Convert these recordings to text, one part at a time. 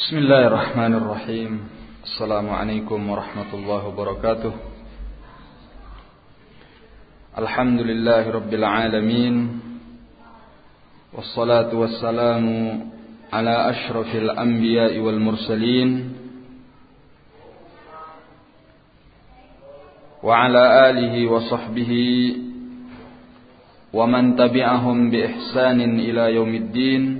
بسم الله الرحمن الرحيم. السلام عليكم ورحمة الله وبركاته. الحمد لله رب العالمين. والصلاة والسلام على أشرف الأنبياء والمرسلين. وعلى آله وصحبه ومن تبعهم بإحسان إلى يوم الدين.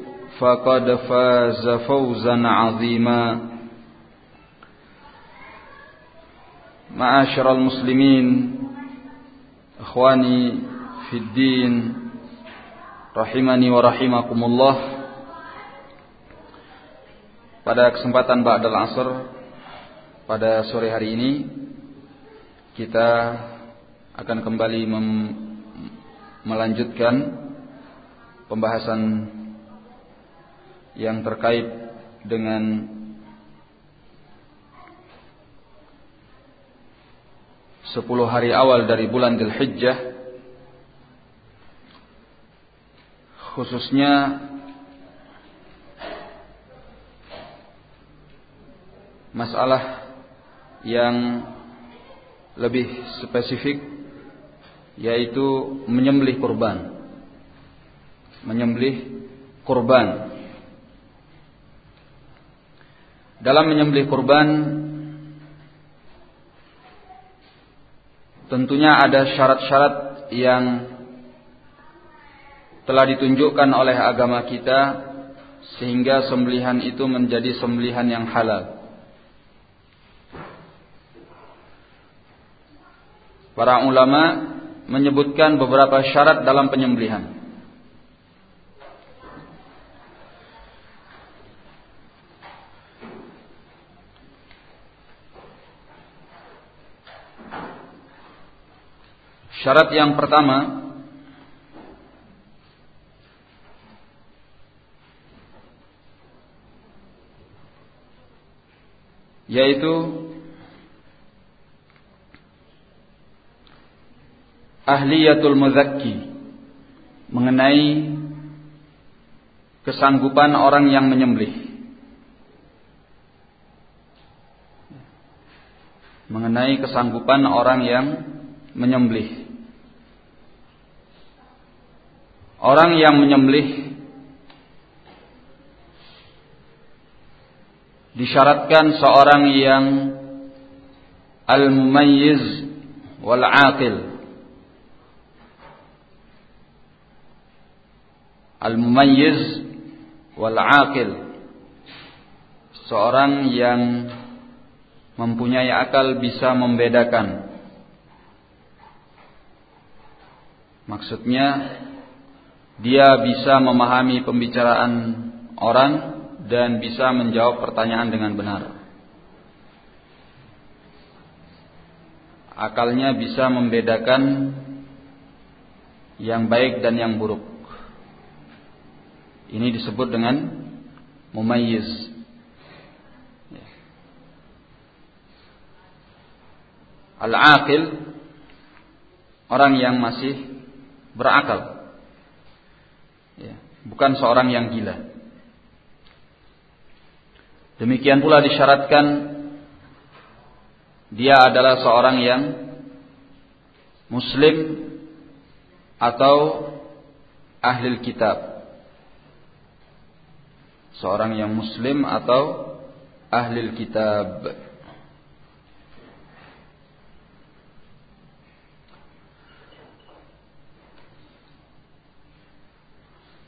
فقد فاز فوزا عظيما معاشر المسلمين اخواني في الدين rahimani wa rahimakumullah pada kesempatan ba'dal asr pada sore hari ini kita akan kembali melanjutkan pembahasan yang terkait dengan sepuluh hari awal dari bulan Dhul Hijjah khususnya masalah yang lebih spesifik yaitu menyembelih kurban. Menyembelih kurban dalam menyembelih kurban tentunya ada syarat-syarat yang telah ditunjukkan oleh agama kita sehingga sembelihan itu menjadi sembelihan yang halal. Para ulama menyebutkan beberapa syarat dalam penyembelihan. Syarat yang pertama yaitu ahliyatul muzakki mengenai kesanggupan orang yang menyembelih. Mengenai kesanggupan orang yang menyembelih Orang yang menyembelih disyaratkan seorang yang al-mumayyiz wal aqil. Al-mumayyiz wal aqil. Seorang yang mempunyai akal bisa membedakan. Maksudnya dia bisa memahami pembicaraan orang dan bisa menjawab pertanyaan dengan benar. Akalnya bisa membedakan yang baik dan yang buruk. Ini disebut dengan mumayyiz. Al-aqil orang yang masih berakal bukan seorang yang gila. Demikian pula disyaratkan dia adalah seorang yang muslim atau ahli kitab. Seorang yang muslim atau ahli kitab.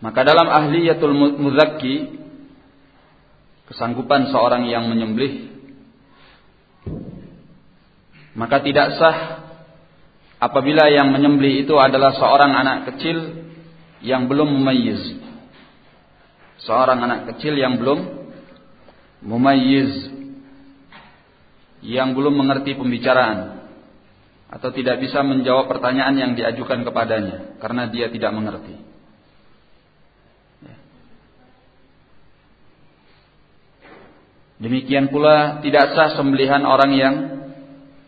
Maka dalam ahliyatul muzakki kesanggupan seorang yang menyembelih maka tidak sah apabila yang menyembelih itu adalah seorang anak kecil yang belum memayyiz. seorang anak kecil yang belum mumayyiz yang belum mengerti pembicaraan atau tidak bisa menjawab pertanyaan yang diajukan kepadanya karena dia tidak mengerti. Demikian pula tidak sah sembelihan orang yang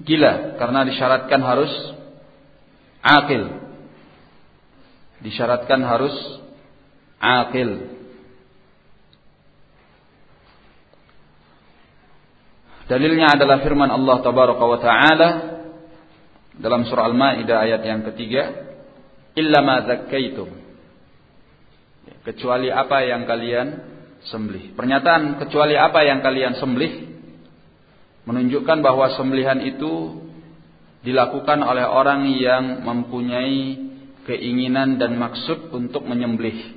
gila karena disyaratkan harus akil. Disyaratkan harus akil. Dalilnya adalah firman Allah tabaraka wa taala dalam surah Al-Maidah ayat yang ketiga, "Illa ma zakkaitum." Kecuali apa yang kalian sembelih. Pernyataan kecuali apa yang kalian sembelih menunjukkan bahwa sembelihan itu dilakukan oleh orang yang mempunyai keinginan dan maksud untuk menyembelih.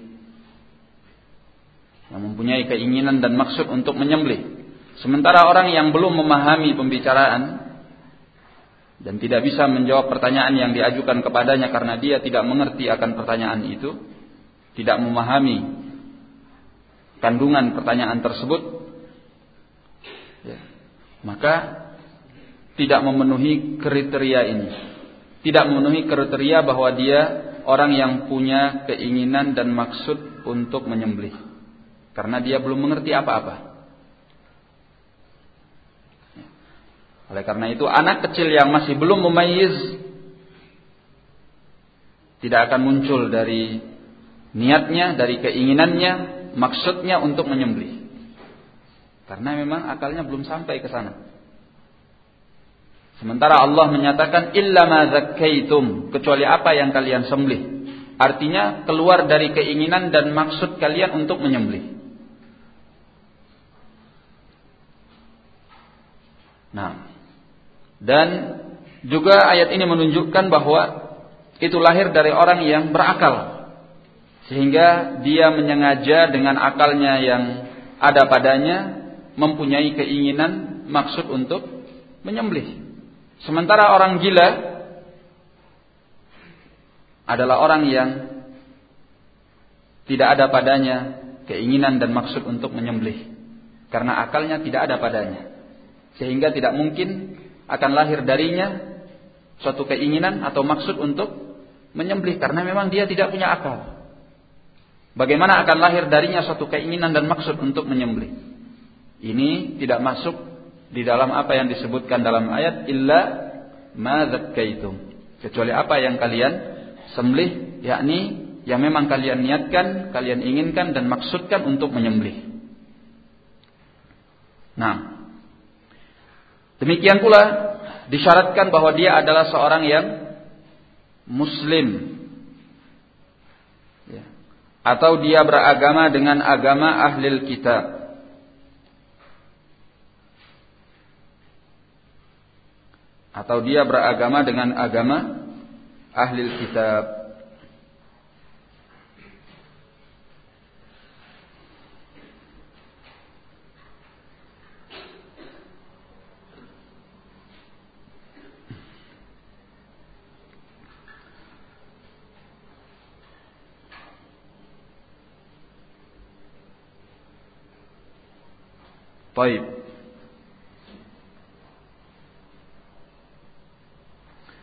Yang mempunyai keinginan dan maksud untuk menyembelih. Sementara orang yang belum memahami pembicaraan dan tidak bisa menjawab pertanyaan yang diajukan kepadanya karena dia tidak mengerti akan pertanyaan itu, tidak memahami kandungan pertanyaan tersebut, ya, maka tidak memenuhi kriteria ini. Tidak memenuhi kriteria bahwa dia orang yang punya keinginan dan maksud untuk menyembelih. Karena dia belum mengerti apa-apa. Oleh karena itu anak kecil yang masih belum memayyiz tidak akan muncul dari niatnya, dari keinginannya, maksudnya untuk menyembelih. Karena memang akalnya belum sampai ke sana. Sementara Allah menyatakan illa ma zakkaitum, kecuali apa yang kalian sembelih. Artinya keluar dari keinginan dan maksud kalian untuk menyembelih. Nah, dan juga ayat ini menunjukkan bahwa itu lahir dari orang yang berakal. Sehingga dia menyengaja dengan akalnya yang ada padanya mempunyai keinginan maksud untuk menyembelih. Sementara orang gila adalah orang yang tidak ada padanya keinginan dan maksud untuk menyembelih karena akalnya tidak ada padanya sehingga tidak mungkin akan lahir darinya suatu keinginan atau maksud untuk menyembelih karena memang dia tidak punya akal. Bagaimana akan lahir darinya suatu keinginan dan maksud untuk menyembelih? Ini tidak masuk di dalam apa yang disebutkan dalam ayat illa ma Kecuali apa yang kalian sembelih yakni yang memang kalian niatkan, kalian inginkan dan maksudkan untuk menyembelih. Nah, Demikian pula disyaratkan bahwa dia adalah seorang yang muslim. Atau dia beragama dengan agama ahli kitab. Atau dia beragama dengan agama ahli kitab Baik.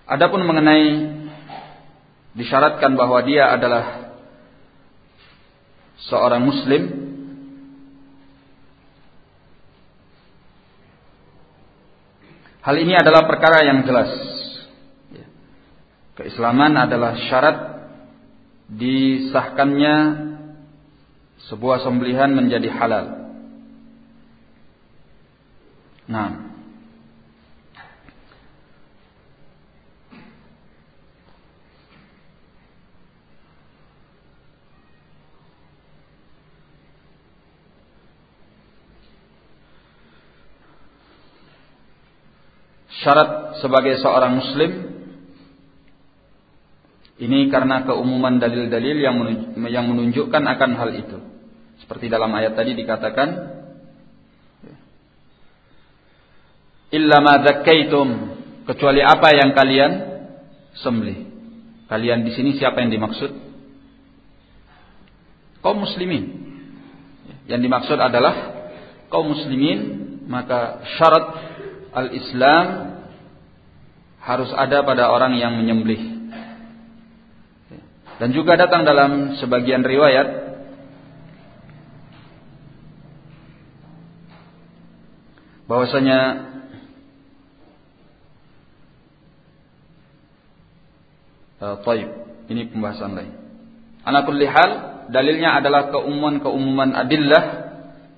Adapun mengenai disyaratkan bahwa dia adalah seorang muslim Hal ini adalah perkara yang jelas. Keislaman adalah syarat disahkannya sebuah sembelihan menjadi halal. Nah. Syarat sebagai seorang muslim ini karena keumuman dalil-dalil yang menunjukkan akan hal itu. Seperti dalam ayat tadi dikatakan illa ma zakkaitum kecuali apa yang kalian sembelih. Kalian di sini siapa yang dimaksud? Kaum muslimin. yang dimaksud adalah kaum muslimin maka syarat al-Islam harus ada pada orang yang menyembelih. Dan juga datang dalam sebagian riwayat bahwasanya uh, taib ini pembahasan lain. Anakul lihal dalilnya adalah keumuman-keumuman adillah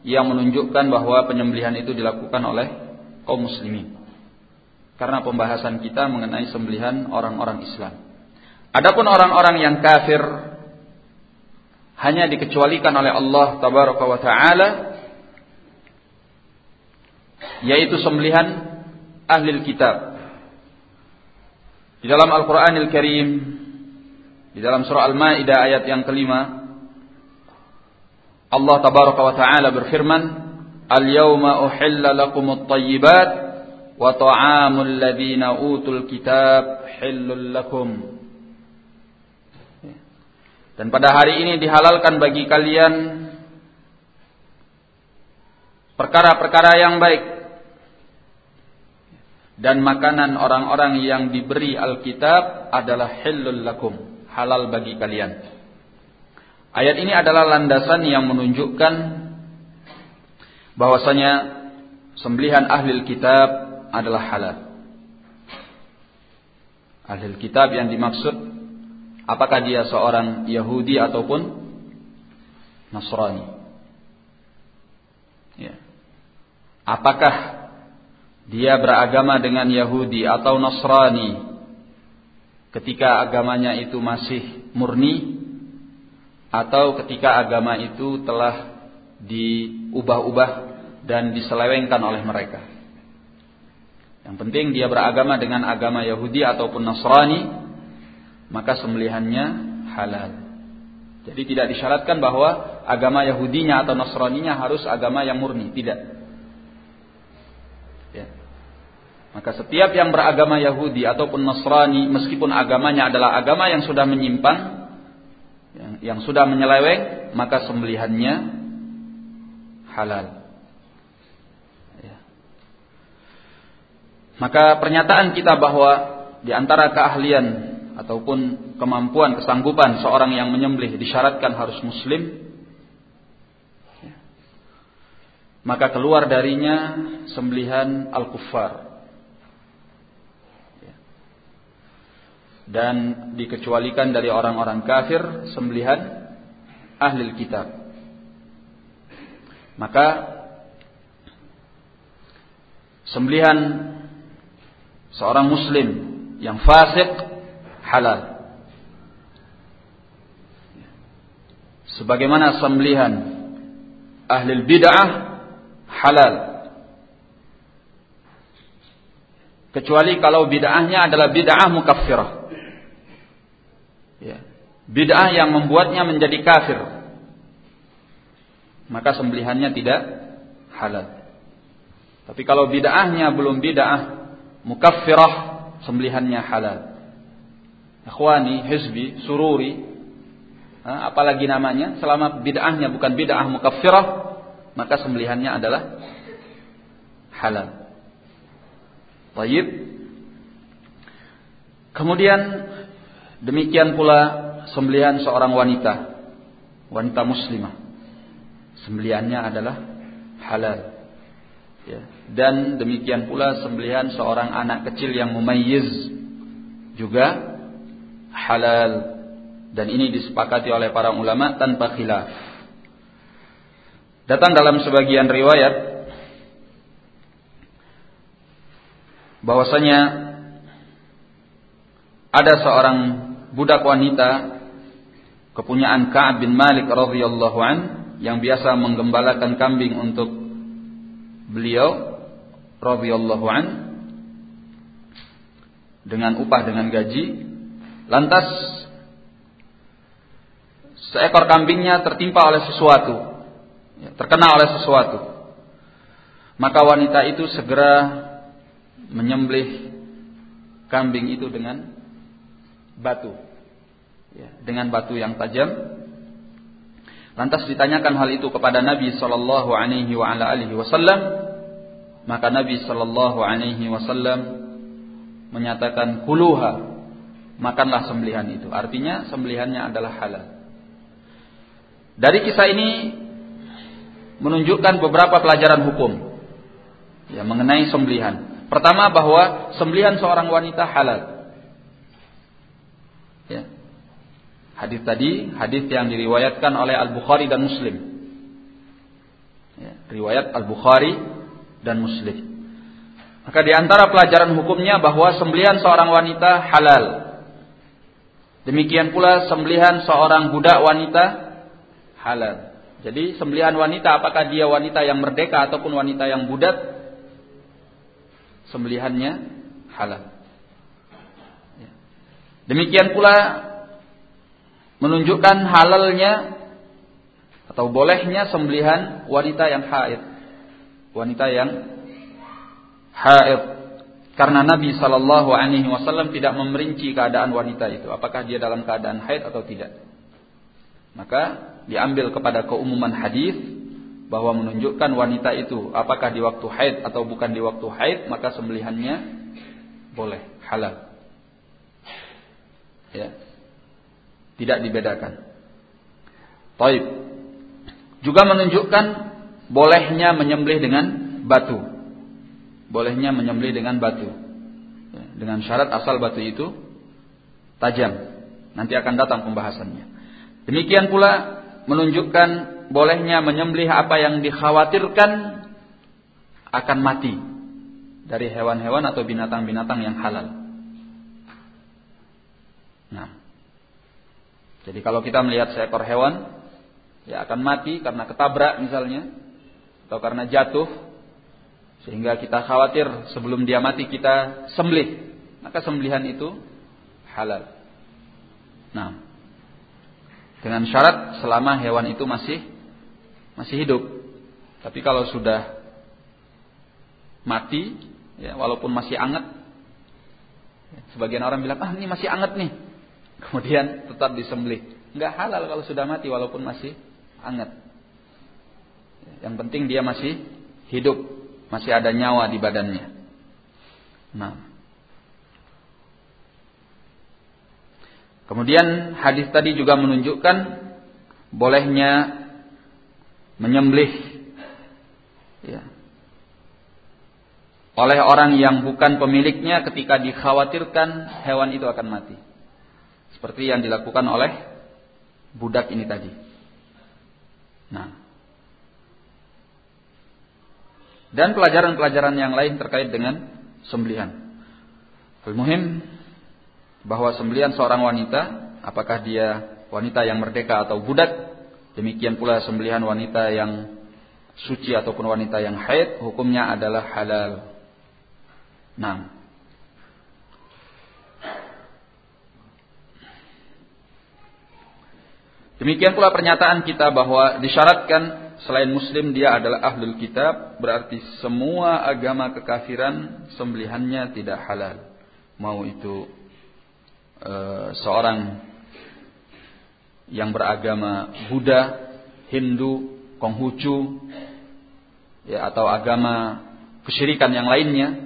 yang menunjukkan bahwa penyembelihan itu dilakukan oleh kaum muslimin. Karena pembahasan kita mengenai sembelihan orang-orang Islam. Adapun orang-orang yang kafir hanya dikecualikan oleh Allah tabaraka wa taala yaitu sembelihan ahli kitab. Di dalam Al-Qur'anil Karim di dalam surah Al-Maidah ayat yang kelima Allah tabaraka wa taala berfirman, "Al-yauma uhilla lakumut thayyibat wa ta'amul ladzina utul kitab hillul lakum." Dan pada hari ini dihalalkan bagi kalian perkara-perkara yang baik dan makanan orang-orang yang diberi Alkitab adalah hillul lakum, halal bagi kalian. Ayat ini adalah landasan yang menunjukkan bahwasanya sembelihan ahli kitab adalah halal. Ahli kitab yang dimaksud apakah dia seorang Yahudi ataupun Nasrani. Ya. Apakah dia beragama dengan Yahudi atau Nasrani ketika agamanya itu masih murni atau ketika agama itu telah diubah-ubah dan diselewengkan oleh mereka. Yang penting dia beragama dengan agama Yahudi ataupun Nasrani, maka sembelihannya halal. Jadi tidak disyaratkan bahwa agama Yahudinya atau Nasraninya harus agama yang murni, tidak. Ya. Maka setiap yang beragama Yahudi ataupun Nasrani, meskipun agamanya adalah agama yang sudah menyimpang, yang, sudah menyeleweng maka sembelihannya halal. Ya. Maka pernyataan kita bahwa di antara keahlian ataupun kemampuan kesanggupan seorang yang menyembelih disyaratkan harus muslim ya. maka keluar darinya sembelihan al-kuffar dan dikecualikan dari orang-orang kafir sembelihan ahli kitab. Maka sembelihan seorang muslim yang fasik halal. Sebagaimana sembelihan ahli bid'ah halal. Kecuali kalau bid'ahnya adalah bid'ah mukaffirah ya, bid'ah yang membuatnya menjadi kafir, maka sembelihannya tidak halal. Tapi kalau bid'ahnya belum bid'ah mukaffirah, sembelihannya halal. Ikhwani, hizbi, sururi, apalagi namanya, selama bid'ahnya bukan bid'ah mukaffirah, maka sembelihannya adalah halal. Baik. Kemudian Demikian pula sembelihan seorang wanita, wanita muslimah. Sembelihannya adalah halal. Ya. Dan demikian pula sembelihan seorang anak kecil yang mumayyiz juga halal. Dan ini disepakati oleh para ulama tanpa khilaf. Datang dalam sebagian riwayat bahwasanya ada seorang budak wanita kepunyaan Ka'ab bin Malik radhiyallahu an yang biasa menggembalakan kambing untuk beliau radhiyallahu an dengan upah dengan gaji lantas seekor kambingnya tertimpa oleh sesuatu ya, terkena oleh sesuatu. Maka wanita itu segera menyembelih kambing itu dengan batu ya, dengan batu yang tajam. Lantas ditanyakan hal itu kepada Nabi sallallahu alaihi wasallam, maka Nabi sallallahu alaihi wasallam menyatakan kuluha, makanlah sembelihan itu. Artinya sembelihannya adalah halal. Dari kisah ini menunjukkan beberapa pelajaran hukum ya mengenai sembelihan. Pertama bahwa sembelihan seorang wanita halal. Ya. Hadis tadi, hadis yang diriwayatkan oleh Al-Bukhari dan Muslim. Ya, riwayat Al-Bukhari dan Muslim. Maka di antara pelajaran hukumnya bahwa sembelihan seorang wanita halal. Demikian pula sembelihan seorang budak wanita halal. Jadi sembelihan wanita apakah dia wanita yang merdeka ataupun wanita yang budak sembelihannya halal. Ya. Demikian pula menunjukkan halalnya atau bolehnya sembelihan wanita yang haid. Wanita yang haid. Karena Nabi Shallallahu Alaihi Wasallam tidak memerinci keadaan wanita itu, apakah dia dalam keadaan haid atau tidak. Maka diambil kepada keumuman hadis bahwa menunjukkan wanita itu apakah di waktu haid atau bukan di waktu haid, maka sembelihannya boleh halal. Ya, tidak dibedakan. Taib. Juga menunjukkan bolehnya menyembelih dengan batu. Bolehnya menyembelih dengan batu. Dengan syarat asal batu itu tajam. Nanti akan datang pembahasannya. Demikian pula menunjukkan bolehnya menyembelih apa yang dikhawatirkan akan mati dari hewan-hewan atau binatang-binatang yang halal. Nah, jadi kalau kita melihat seekor hewan, ya akan mati karena ketabrak misalnya, atau karena jatuh, sehingga kita khawatir sebelum dia mati kita sembelih. Maka sembelihan itu halal. Nah, dengan syarat selama hewan itu masih masih hidup. Tapi kalau sudah mati, ya walaupun masih anget, sebagian orang bilang ah ini masih anget nih, kemudian tetap disembelih. Enggak halal kalau sudah mati walaupun masih hangat. Yang penting dia masih hidup, masih ada nyawa di badannya. Nah. Kemudian hadis tadi juga menunjukkan bolehnya menyembelih ya, oleh orang yang bukan pemiliknya ketika dikhawatirkan hewan itu akan mati. Seperti yang dilakukan oleh budak ini tadi. Nah. Dan pelajaran-pelajaran yang lain terkait dengan sembelihan. Al-muhim bahwa sembelihan seorang wanita, apakah dia wanita yang merdeka atau budak, demikian pula sembelihan wanita yang suci ataupun wanita yang haid, hukumnya adalah halal. Nah, Demikian pula pernyataan kita bahwa disyaratkan selain muslim dia adalah ahlul kitab berarti semua agama kekafiran sembelihannya tidak halal. Mau itu e, seorang yang beragama Buddha, Hindu, Konghucu ya atau agama kesyirikan yang lainnya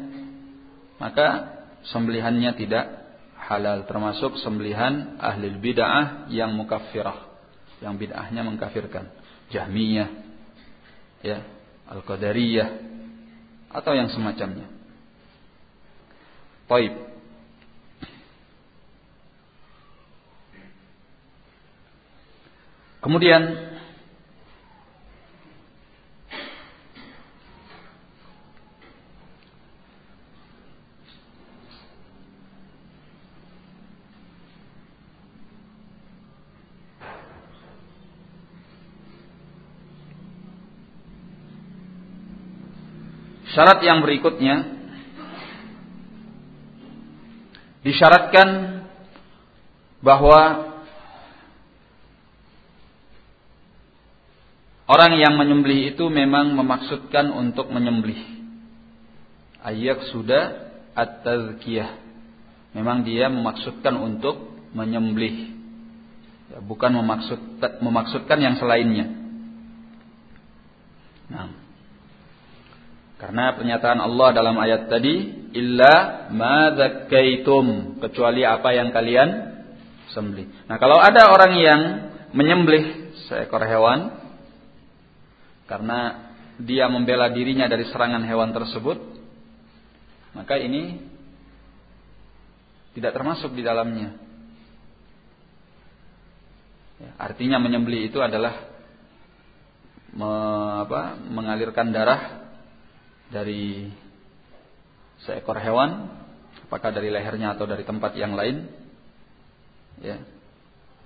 maka sembelihannya tidak halal termasuk sembelihan ahli bid'ah yang mukaffirah yang bid'ahnya mengkafirkan. Jahmiyah ya Al-Qadariyah atau yang semacamnya. Taib. Kemudian Syarat yang berikutnya disyaratkan bahwa orang yang menyembelih itu memang memaksudkan untuk menyembelih. Ayak sudah at-tazkiyah. Memang dia memaksudkan untuk menyembelih. Ya, bukan memaksud, memaksudkan yang selainnya. Nah, karena pernyataan Allah dalam ayat tadi, illa ma kecuali apa yang kalian sembelih. Nah, kalau ada orang yang menyembelih seekor hewan karena dia membela dirinya dari serangan hewan tersebut, maka ini tidak termasuk di dalamnya. Ya, artinya menyembelih itu adalah me, apa, mengalirkan darah dari seekor hewan, apakah dari lehernya atau dari tempat yang lain, ya,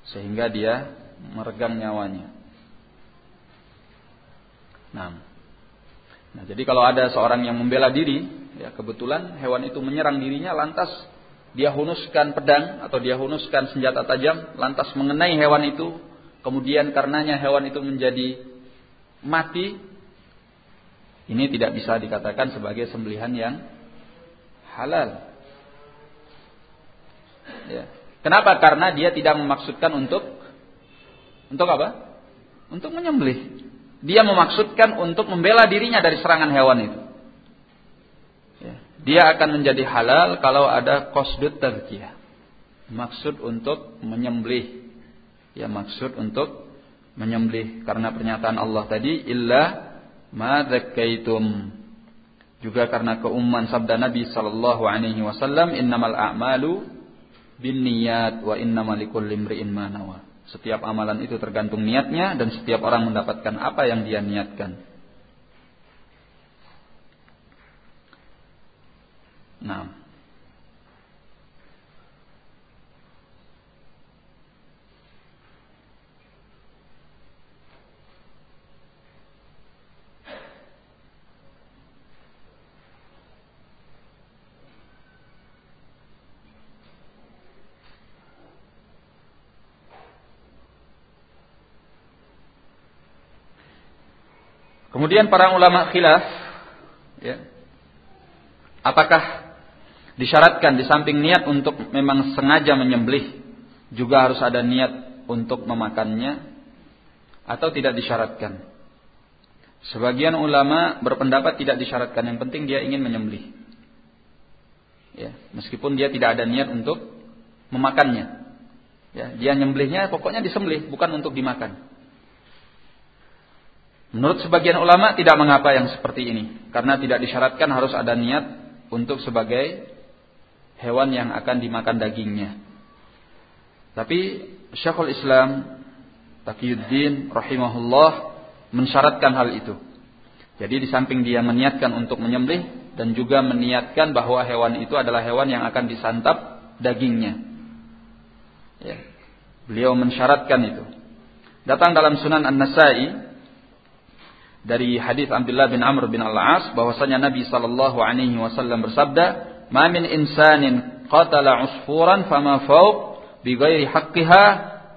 sehingga dia meregang nyawanya. Nah, nah jadi kalau ada seorang yang membela diri, ya kebetulan hewan itu menyerang dirinya, lantas dia hunuskan pedang atau dia hunuskan senjata tajam, lantas mengenai hewan itu, kemudian karenanya hewan itu menjadi mati, ini tidak bisa dikatakan sebagai sembelihan yang halal. Ya. Kenapa? Karena dia tidak memaksudkan untuk untuk apa? Untuk menyembelih. Dia memaksudkan untuk membela dirinya dari serangan hewan itu. Ya. Dia akan menjadi halal kalau ada qasdut tazkiyah. Maksud untuk menyembelih. Ya maksud untuk menyembelih karena pernyataan Allah tadi illa ma zakkaitum. Juga karena keumuman sabda Nabi sallallahu alaihi wasallam innamal a'malu binniyat wa innamal likulli imri'in ma nawa. Setiap amalan itu tergantung niatnya dan setiap orang mendapatkan apa yang dia niatkan. Nah, Kemudian para ulama khilaf, ya, apakah disyaratkan di samping niat untuk memang sengaja menyembelih, juga harus ada niat untuk memakannya, atau tidak disyaratkan? Sebagian ulama berpendapat tidak disyaratkan, yang penting dia ingin menyembelih. Ya, meskipun dia tidak ada niat untuk memakannya. Ya, dia nyembelihnya pokoknya disembelih, bukan untuk dimakan. Menurut sebagian ulama tidak mengapa yang seperti ini. Karena tidak disyaratkan harus ada niat untuk sebagai hewan yang akan dimakan dagingnya. Tapi Syekhul Islam Taqiyuddin rahimahullah mensyaratkan hal itu. Jadi di samping dia meniatkan untuk menyembelih dan juga meniatkan bahwa hewan itu adalah hewan yang akan disantap dagingnya. Ya. Beliau mensyaratkan itu. Datang dalam Sunan An-Nasai dari hadis Abdullah bin Amr bin Al-As bahwasanya Nabi sallallahu alaihi wasallam bersabda, "Ma min insanin qatala usfuran fama fawq bi ghairi haqqiha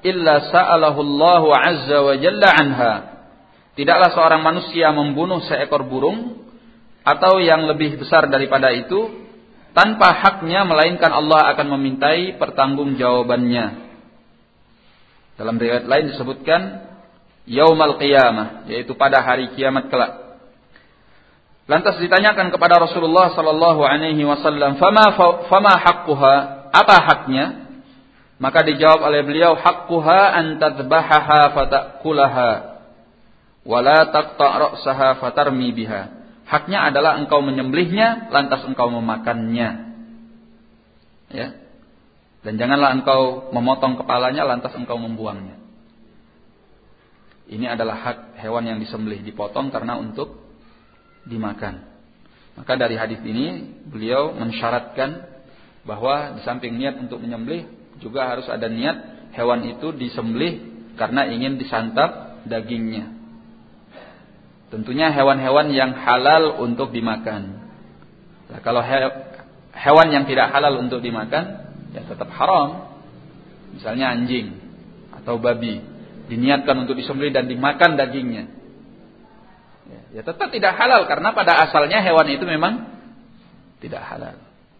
illa sa'alahu Allah azza wa jalla anha." Tidaklah seorang manusia membunuh seekor burung atau yang lebih besar daripada itu tanpa haknya melainkan Allah akan memintai pertanggungjawabannya. Dalam riwayat lain disebutkan yaumal qiyamah, yaitu pada hari kiamat kelak. Lantas ditanyakan kepada Rasulullah sallallahu alaihi wasallam, "Fama fama haqquha?" Apa haknya? Maka dijawab oleh beliau, "Haqquha an tadhbahaha fatakulaha wa la taqta' ra'saha fatarmi biha." Haknya adalah engkau menyembelihnya lantas engkau memakannya. Ya. Dan janganlah engkau memotong kepalanya lantas engkau membuangnya. Ini adalah hak hewan yang disembelih dipotong karena untuk dimakan. Maka dari hadis ini beliau mensyaratkan bahwa di samping niat untuk menyembelih juga harus ada niat hewan itu disembelih karena ingin disantap dagingnya. Tentunya hewan-hewan yang halal untuk dimakan. Nah, kalau hewan yang tidak halal untuk dimakan ya tetap haram. Misalnya anjing atau babi diniatkan untuk disembelih dan dimakan dagingnya. Ya, ya tetap tidak halal karena pada asalnya hewan itu memang tidak halal.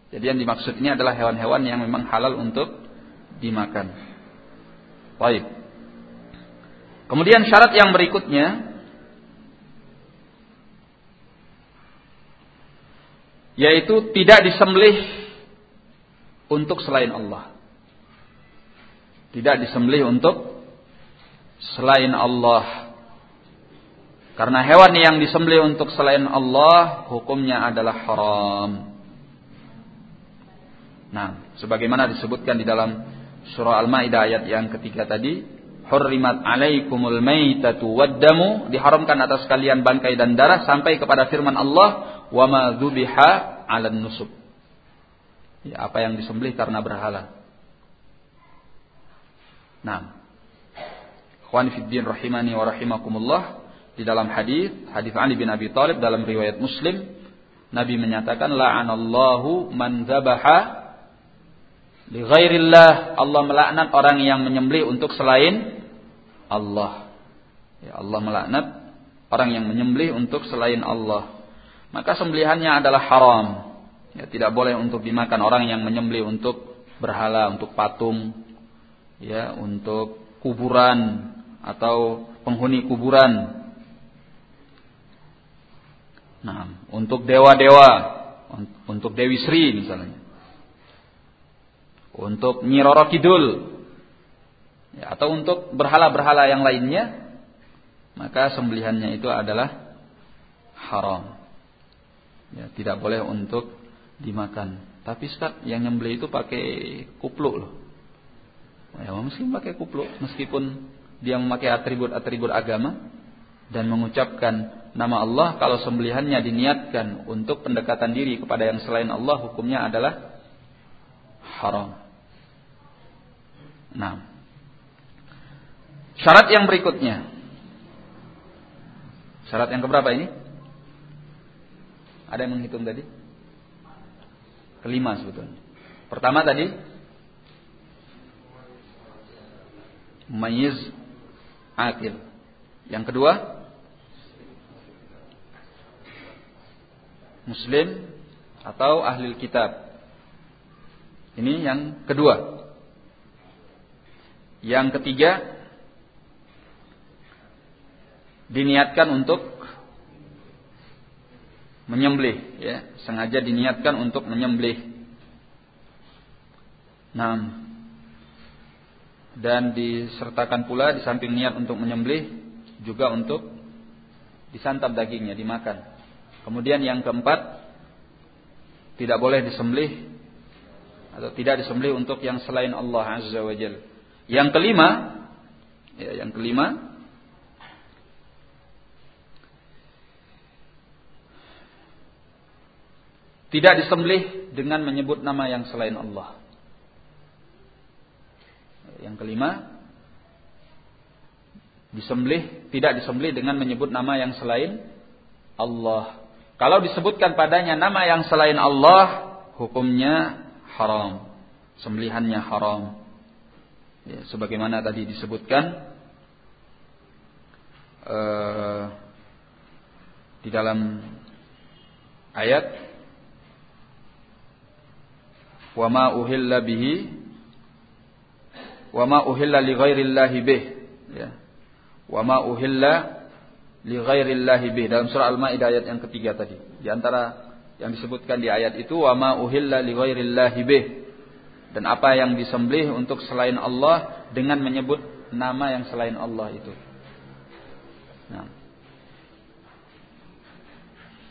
Jadi yang dimaksud ini adalah hewan-hewan yang memang halal untuk dimakan. Baik. Kemudian syarat yang berikutnya yaitu tidak disembelih untuk selain Allah. Tidak disembelih untuk selain Allah. Karena hewan yang disembelih untuk selain Allah hukumnya adalah haram. Nah, sebagaimana disebutkan di dalam surah Al-Maidah ayat yang ketiga tadi, hurrimat alaikumul maitatu waddamu diharamkan atas kalian bangkai dan darah sampai kepada firman Allah wa ma dzubiha 'alan nusub. Ya, apa yang disembelih karena berhala. Nah, Ikhwan fiddin rahimani wa rahimakumullah di dalam hadis hadis Ali bin Abi Thalib dalam riwayat Muslim Nabi menyatakan la'anallahu man dzabaha li ghairillah Allah melaknat orang yang menyembelih untuk selain Allah. Ya Allah melaknat orang yang menyembelih untuk selain Allah. Maka sembelihannya adalah haram. Ya, tidak boleh untuk dimakan orang yang menyembelih untuk berhala, untuk patung, ya, untuk kuburan atau penghuni kuburan. Nah, untuk dewa-dewa, untuk Dewi Sri misalnya. Untuk Nyi Roro Kidul. Ya, atau untuk berhala-berhala yang lainnya, maka sembelihannya itu adalah haram. Ya, tidak boleh untuk dimakan. Tapi Ustaz, yang nyembelih itu pakai kupluk loh. Ya, muslim pakai kupluk meskipun dia memakai atribut-atribut agama dan mengucapkan nama Allah kalau sembelihannya diniatkan untuk pendekatan diri kepada yang selain Allah hukumnya adalah haram. Nah, syarat yang berikutnya. Syarat yang keberapa ini? Ada yang menghitung tadi? Kelima sebetulnya. Pertama tadi Mayiz akil. Yang kedua, muslim atau ahli kitab. Ini yang kedua. Yang ketiga, diniatkan untuk menyembelih, ya, sengaja diniatkan untuk menyembelih. Nah, dan disertakan pula di samping niat untuk menyembelih juga untuk disantap dagingnya, dimakan. Kemudian yang keempat tidak boleh disembelih atau tidak disembelih untuk yang selain Allah Azza wa Jal. Yang kelima, ya, yang kelima tidak disembelih dengan menyebut nama yang selain Allah. Yang kelima, disembelih tidak disembelih dengan menyebut nama yang selain Allah. Kalau disebutkan padanya nama yang selain Allah, hukumnya haram. Sembelihannya haram. Ya, sebagaimana tadi disebutkan uh, di dalam ayat wa ma uhilla bihi wa ma uhilla li ghairillahi bih. Ya. Wa ma uhilla li ghairillahi bih. Dalam surah al-maidah ayat yang ketiga tadi. Di antara yang disebutkan di ayat itu wa ma uhilla li ghairillahi bih. Dan apa yang disembelih untuk selain Allah dengan menyebut nama yang selain Allah itu. Nah.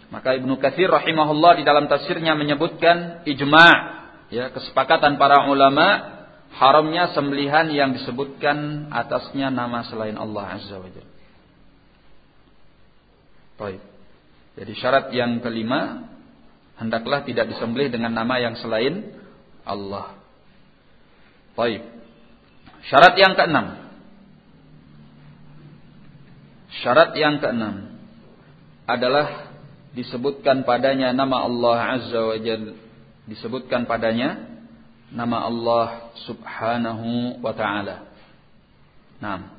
Maka Ibnu Katsir rahimahullah di dalam tafsirnya menyebutkan ijma' ya kesepakatan para ulama haramnya sembelihan yang disebutkan atasnya nama selain Allah Azza wa Jalla. Baik. Jadi syarat yang kelima hendaklah tidak disembelih dengan nama yang selain Allah. Baik. Syarat yang keenam. Syarat yang keenam adalah disebutkan padanya nama Allah Azza wa Jalla disebutkan padanya nama Allah Subhanahu wa taala. Nah.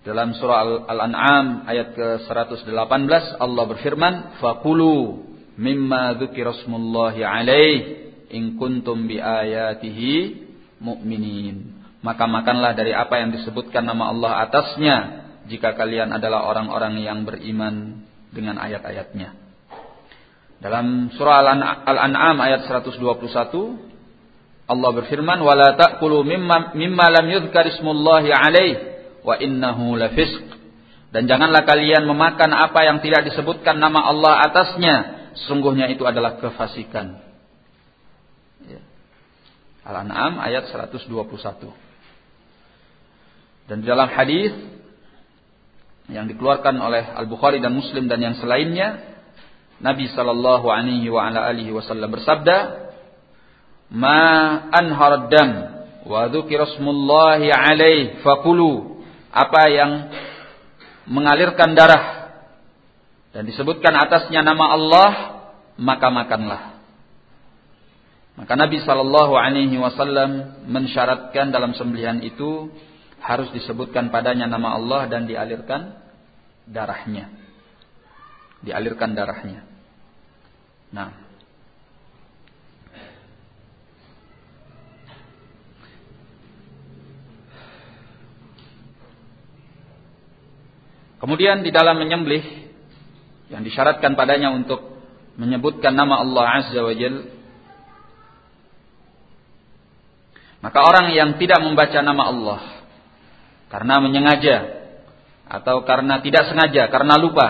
Dalam surah Al-An'am ayat ke-118 Allah berfirman, "Fakulu mimma dzukira smullahi alaih in kuntum bi ayatihi mu'minin." maka makanlah dari apa yang disebutkan nama Allah atasnya jika kalian adalah orang-orang yang beriman dengan ayat-ayatnya. Dalam surah Al-An'am ayat 121 Allah berfirman wala ta'kulu mimma mimma lam yuzkar ismullahi alaih wa innahu lafisq. Dan janganlah kalian memakan apa yang tidak disebutkan nama Allah atasnya sesungguhnya itu adalah kefasikan. Ya. Al-An'am ayat 121 dan di dalam hadis yang dikeluarkan oleh Al-Bukhari dan Muslim dan yang selainnya Nabi sallallahu alaihi wa ala alihi wasallam bersabda ma anhar dam wa dzukira alaih fakulu. Apa yang mengalirkan darah dan disebutkan atasnya nama Allah maka makanlah. Maka Nabi sallallahu alaihi wasallam mensyaratkan dalam sembelihan itu harus disebutkan padanya nama Allah dan dialirkan darahnya. Dialirkan darahnya. Nah Kemudian di dalam menyembelih yang disyaratkan padanya untuk menyebutkan nama Allah Azza wa Jal maka orang yang tidak membaca nama Allah karena menyengaja atau karena tidak sengaja karena lupa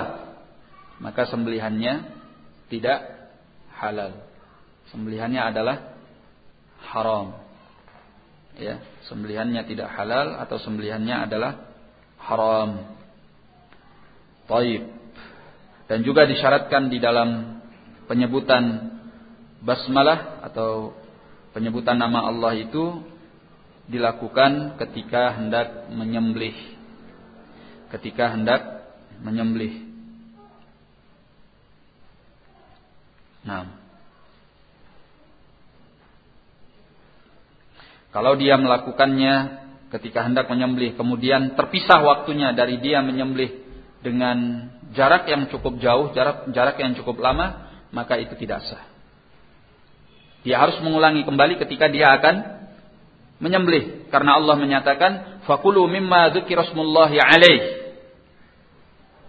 maka sembelihannya tidak halal. Sembelihannya adalah haram. Ya sembelihannya tidak halal atau sembelihannya adalah haram Taib. Dan juga disyaratkan di dalam penyebutan basmalah atau penyebutan nama Allah itu dilakukan ketika hendak menyembelih. Ketika hendak menyembelih. Nah. Kalau dia melakukannya ketika hendak menyembelih kemudian terpisah waktunya dari dia menyembelih dengan jarak yang cukup jauh, jarak jarak yang cukup lama, maka itu tidak sah. Dia harus mengulangi kembali ketika dia akan menyembelih karena Allah menyatakan fakulu mimma dzukirasmullahi alaih.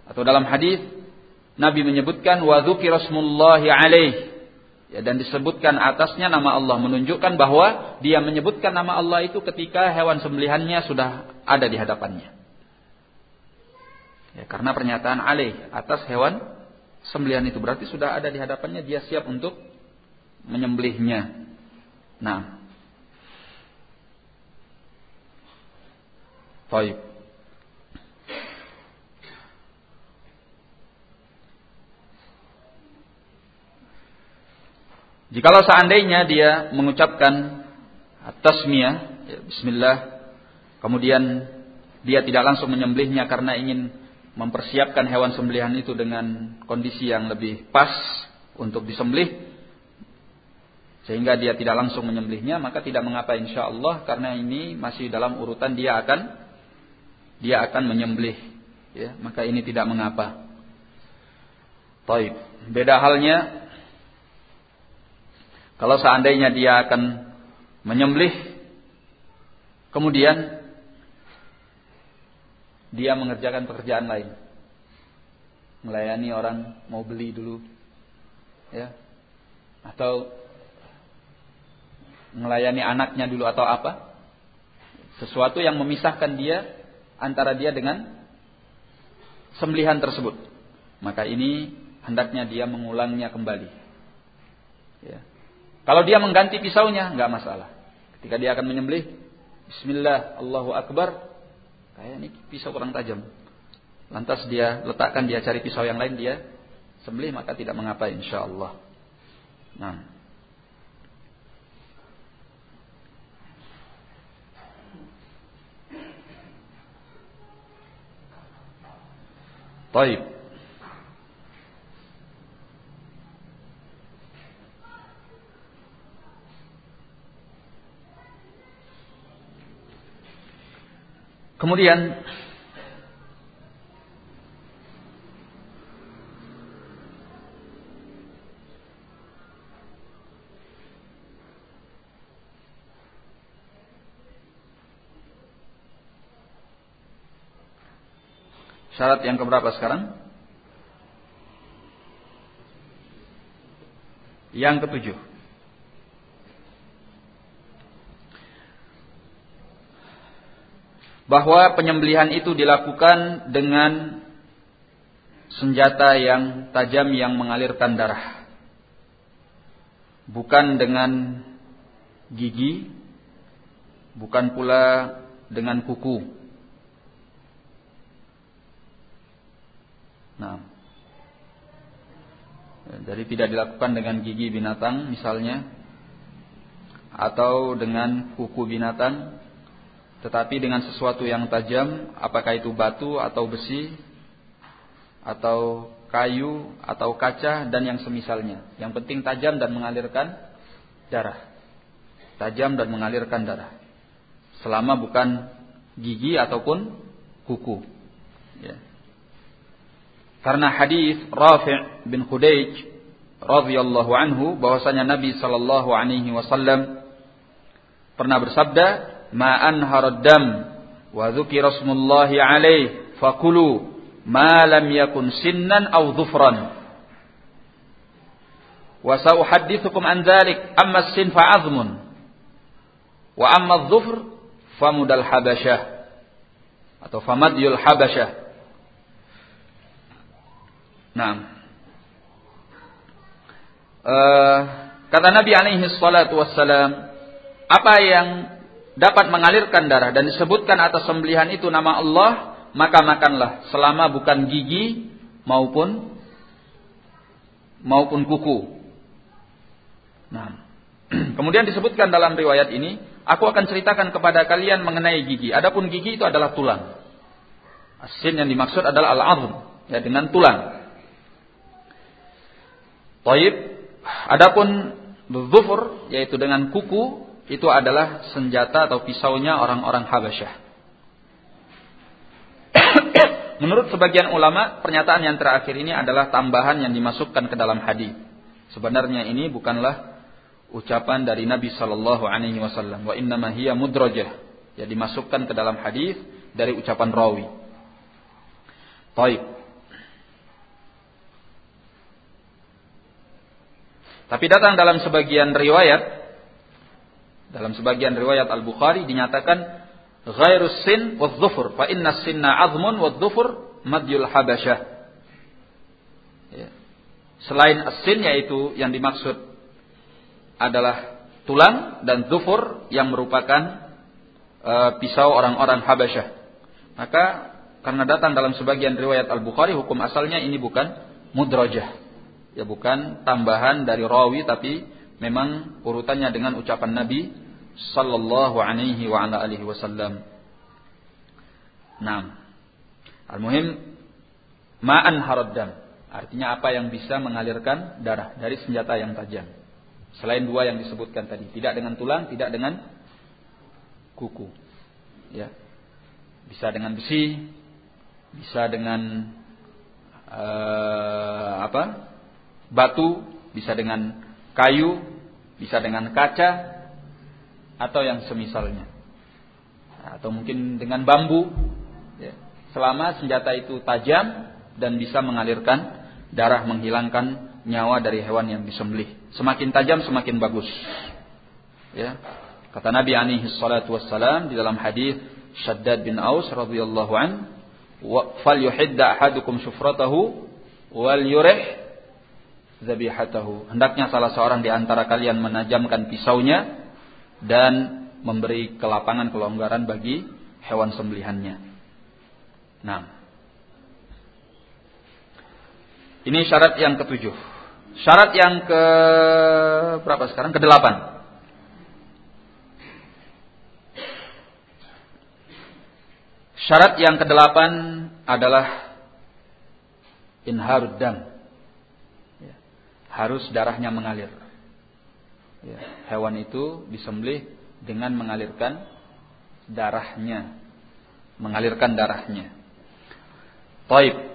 Atau dalam hadis Nabi menyebutkan wa dzukirasmullahi alaih. Ya, dan disebutkan atasnya nama Allah menunjukkan bahwa dia menyebutkan nama Allah itu ketika hewan sembelihannya sudah ada di hadapannya. Ya, karena pernyataan alih atas hewan sembelihan itu berarti sudah ada di hadapannya dia siap untuk menyembelihnya. Nah. Baik. Jikalau seandainya dia mengucapkan tasmiyah, ya, bismillah, kemudian dia tidak langsung menyembelihnya karena ingin mempersiapkan hewan sembelihan itu dengan kondisi yang lebih pas untuk disembelih sehingga dia tidak langsung menyembelihnya maka tidak mengapa insya Allah karena ini masih dalam urutan dia akan dia akan menyembelih ya maka ini tidak mengapa Taib. beda halnya kalau seandainya dia akan menyembelih kemudian dia mengerjakan pekerjaan lain. Melayani orang mau beli dulu. Ya. Atau melayani anaknya dulu atau apa? Sesuatu yang memisahkan dia antara dia dengan sembelihan tersebut. Maka ini hendaknya dia mengulangnya kembali. Ya. Kalau dia mengganti pisaunya, nggak masalah. Ketika dia akan menyembelih, Bismillah, Allahu Akbar, Kayak ini pisau kurang tajam. Lantas dia letakkan dia cari pisau yang lain dia sembelih maka tidak mengapa insya Allah. Nah. Baik. Kemudian Syarat yang keberapa sekarang? Yang ketujuh. Bahwa penyembelihan itu dilakukan dengan senjata yang tajam yang mengalirkan darah. Bukan dengan gigi, bukan pula dengan kuku. Nah, jadi tidak dilakukan dengan gigi binatang misalnya atau dengan kuku binatang tetapi dengan sesuatu yang tajam apakah itu batu atau besi atau kayu atau kaca dan yang semisalnya. Yang penting tajam dan mengalirkan darah. Tajam dan mengalirkan darah. Selama bukan gigi ataupun kuku. Ya. Karena hadis Rafi' bin Khudayj radhiyallahu anhu bahwasanya Nabi sallallahu alaihi wasallam pernah bersabda, "Ma anharad dam wa dzukira smullahi alaihi fakulu ma lam yakun sinnan aw dhufran." Wa sa'uhaddithukum an dzalik, amma as-sin fa 'azmun wa amma adh-dhufr famudal habasyah atau famadyul habasyah Nah. Uh, kata Nabi alaihi salatu wassalam, apa yang dapat mengalirkan darah dan disebutkan atas sembelihan itu nama Allah, maka makanlah selama bukan gigi maupun maupun kuku. Nah, kemudian disebutkan dalam riwayat ini, aku akan ceritakan kepada kalian mengenai gigi. Adapun gigi itu adalah tulang. Asin yang dimaksud adalah al-azm, ya dengan tulang. Taib. Adapun dhufur yaitu dengan kuku itu adalah senjata atau pisaunya orang-orang Habasyah. Menurut sebagian ulama, pernyataan yang terakhir ini adalah tambahan yang dimasukkan ke dalam hadis. Sebenarnya ini bukanlah ucapan dari Nabi Shallallahu Alaihi Wasallam. Wa inna hiya mudrajah. Ya dimasukkan ke dalam hadis dari ucapan rawi. Taib. Tapi datang dalam sebagian riwayat dalam sebagian riwayat Al-Bukhari dinyatakan ghairus sin wa dhufur fa inna sinna azmun wa dhufur madyul habasyah. Ya. Selain asin yaitu yang dimaksud adalah tulang dan dhufur yang merupakan uh, pisau orang-orang Habasyah. Maka karena datang dalam sebagian riwayat Al-Bukhari hukum asalnya ini bukan mudrajah ya bukan tambahan dari rawi tapi memang urutannya dengan ucapan Nabi sallallahu alaihi wa ala alihi wasallam. Naam. Al-muhim ma'an. Artinya apa yang bisa mengalirkan darah dari senjata yang tajam. Selain dua yang disebutkan tadi, tidak dengan tulang, tidak dengan kuku. Ya. Bisa dengan besi, bisa dengan uh, apa? batu, bisa dengan kayu, bisa dengan kaca, atau yang semisalnya. Atau mungkin dengan bambu. Ya. Selama senjata itu tajam dan bisa mengalirkan darah menghilangkan nyawa dari hewan yang disembelih. Semakin tajam semakin bagus. Ya. Kata Nabi alaihi salatu wassalam di dalam hadis Shaddad bin Aus radhiyallahu an, "Fal yuhidda ahadukum syufratahu wal yurih zabihatahu. Hendaknya salah seorang di antara kalian menajamkan pisaunya dan memberi kelapangan kelonggaran bagi hewan sembelihannya. Nah. Ini syarat yang ketujuh. Syarat yang ke berapa sekarang? Kedelapan. Syarat yang kedelapan adalah inharud dam harus darahnya mengalir. Ya, hewan itu disembelih dengan mengalirkan darahnya, mengalirkan darahnya. Taib.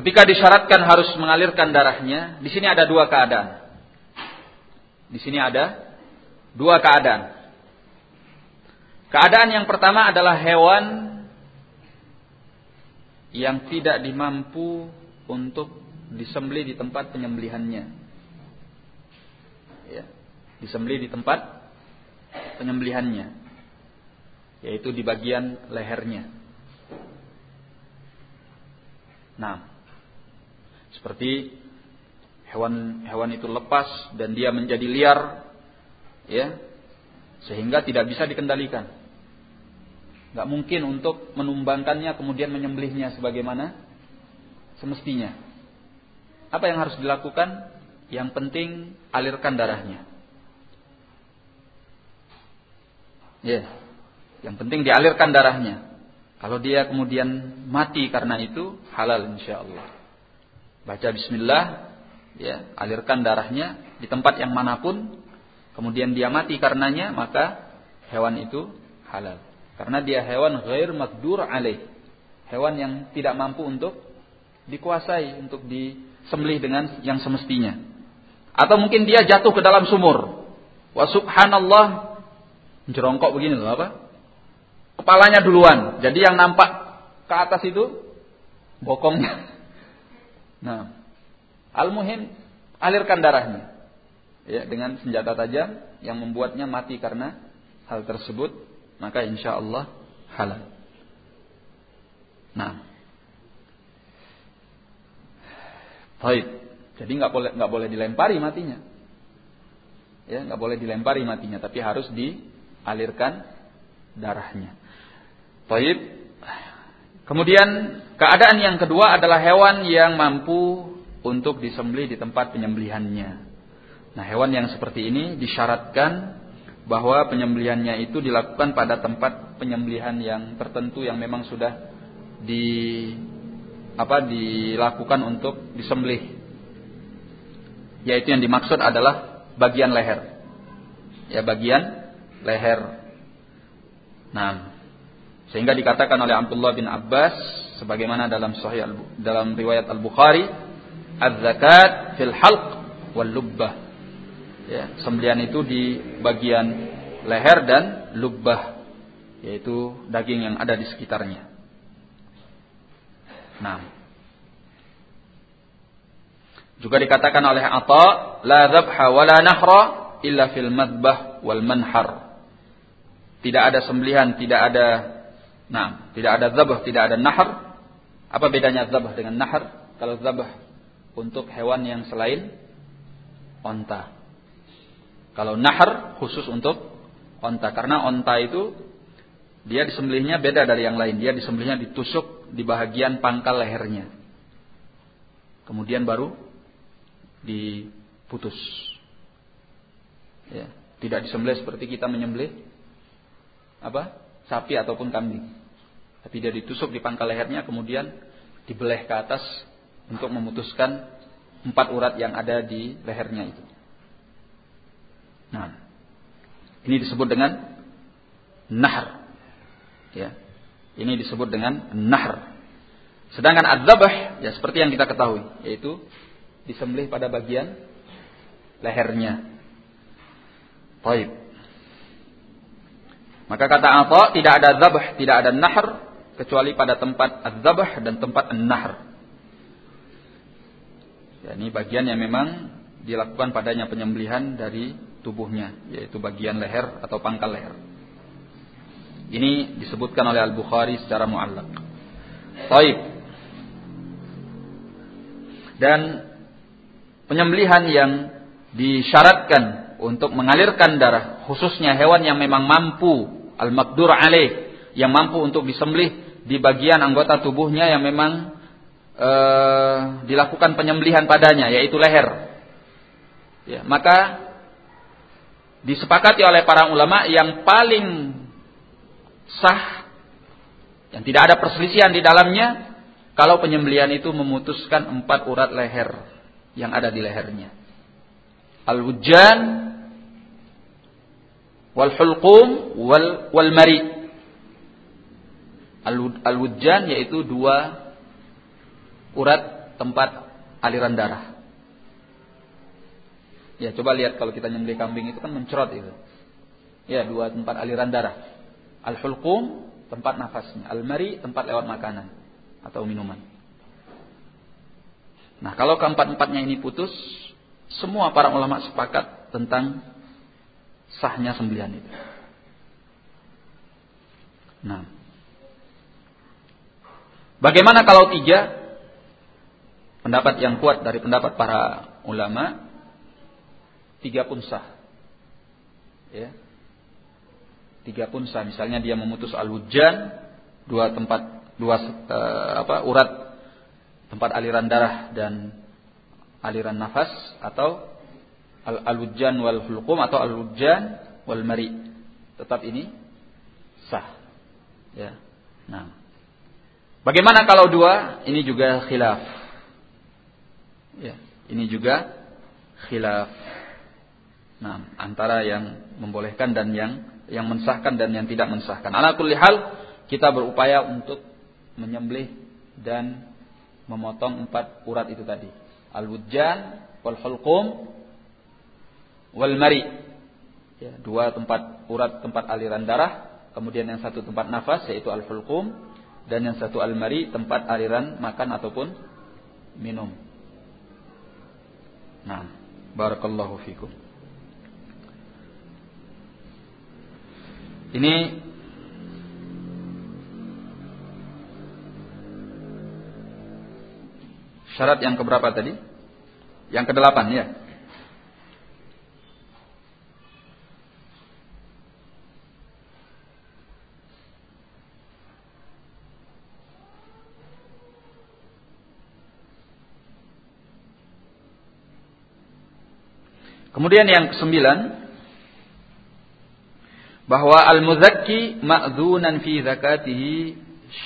Ketika disyaratkan harus mengalirkan darahnya, di sini ada dua keadaan. Di sini ada dua keadaan. Keadaan yang pertama adalah hewan yang tidak dimampu untuk disembelih di tempat penyembelihannya. Ya, disembelih di tempat penyembelihannya, yaitu di bagian lehernya. Nah, seperti hewan-hewan itu lepas dan dia menjadi liar, ya, sehingga tidak bisa dikendalikan. Gak mungkin untuk menumbangkannya kemudian menyembelihnya sebagaimana semestinya. Apa yang harus dilakukan? Yang penting alirkan darahnya. Ya, yang penting dialirkan darahnya. Kalau dia kemudian mati karena itu halal insya Allah. Baca Bismillah, ya, alirkan darahnya di tempat yang mana pun, kemudian dia mati karenanya, maka hewan itu halal. Karena dia hewan ghair makdur alaih. Hewan yang tidak mampu untuk dikuasai, untuk disembelih dengan yang semestinya. Atau mungkin dia jatuh ke dalam sumur. Wa subhanallah, jerongkok begini loh apa? Kepalanya duluan. Jadi yang nampak ke atas itu bokongnya. Nah, Al-muhim alirkan darahnya. Ya, dengan senjata tajam yang membuatnya mati karena hal tersebut, maka insya Allah halal. Nah, baik. Jadi nggak boleh nggak boleh dilempari matinya. Ya, nggak boleh dilempari matinya, tapi harus dialirkan darahnya. Baik. Kemudian keadaan yang kedua adalah hewan yang mampu untuk disembelih di tempat penyembelihannya. Nah, hewan yang seperti ini disyaratkan bahwa penyembelihannya itu dilakukan pada tempat penyembelihan yang tertentu yang memang sudah di apa dilakukan untuk disembelih. Yaitu yang dimaksud adalah bagian leher. Ya, bagian leher. Nah, sehingga dikatakan oleh Abdullah bin Abbas sebagaimana dalam sahih dalam riwayat Al-Bukhari az-zakat fil halq wal lubbah. Ya, sembelian itu di bagian leher dan lubbah, yaitu daging yang ada di sekitarnya. Nah, juga dikatakan oleh Atha, la dzabha wa la nahra illa fil madbah wal manhar. Tidak ada sembelihan, tidak ada nah, tidak ada zabah, tidak ada nahar. Apa bedanya zabah dengan nahar? Kalau zabah untuk hewan yang selain onta. Kalau nahar khusus untuk onta karena onta itu dia disembelihnya beda dari yang lain. Dia disembelihnya ditusuk di bagian pangkal lehernya. Kemudian baru diputus. Ya, tidak disembelih seperti kita menyembelih apa? sapi ataupun kambing. Tapi dia ditusuk di pangkal lehernya kemudian dibeleh ke atas untuk memutuskan empat urat yang ada di lehernya itu. Nah, ini disebut dengan nahr. Ya. Ini disebut dengan nahr. Sedangkan adzabah ya seperti yang kita ketahui, yaitu disembelih pada bagian lehernya. Baik. Maka kata apa? Tidak ada zabah, tidak ada nahr kecuali pada tempat adzabah dan tempat an-nahr. Ya, ini bagian yang memang dilakukan padanya penyembelihan dari tubuhnya, yaitu bagian leher atau pangkal leher. Ini disebutkan oleh Al-Bukhari secara muallak. Taib. Dan penyembelihan yang disyaratkan untuk mengalirkan darah, khususnya hewan yang memang mampu al-makdur alaih, yang mampu untuk disembelih di bagian anggota tubuhnya yang memang uh, dilakukan penyembelihan padanya yaitu leher. Ya, maka disepakati oleh para ulama yang paling sah yang tidak ada perselisihan di dalamnya kalau penyembelihan itu memutuskan empat urat leher yang ada di lehernya. Al-wujjan wal hulqum wal wal mari. Al-wujjan yaitu dua urat tempat aliran darah. Ya, coba lihat kalau kita nyembelih kambing itu kan mencerot itu. Ya, dua tempat aliran darah. Al-hulqum, tempat nafasnya. Al-mari, tempat lewat makanan atau minuman. Nah, kalau keempat-empatnya ini putus, semua para ulama sepakat tentang sahnya sembelihan itu. Nah, bagaimana kalau tiga? Pendapat yang kuat dari pendapat para ulama, tiga pun sah. Ya, tiga pun sah. Misalnya dia memutus al-hujan, dua tempat, dua uh, apa urat tempat aliran darah dan aliran nafas atau al-alujan wal hulqum atau al-hujan wal mari. Tetap ini sah. Ya. Nah. Bagaimana kalau dua? Ini juga khilaf. Ya, ini juga khilaf. Nah, antara yang membolehkan dan yang yang mensahkan dan yang tidak mensahkan. Ala kulli hal kita berupaya untuk menyembelih dan memotong empat urat itu tadi. Al-wujjan wal hulqum wal mari. Ya, dua tempat urat tempat aliran darah, kemudian yang satu tempat nafas yaitu al-hulqum dan yang satu al-mari tempat aliran makan ataupun minum. Nah, barakallahu fikum. Ini syarat yang keberapa tadi? Yang kedelapan ya. Kemudian yang kesembilan bahwa al-muzakki ma'dzunan fi zakatihi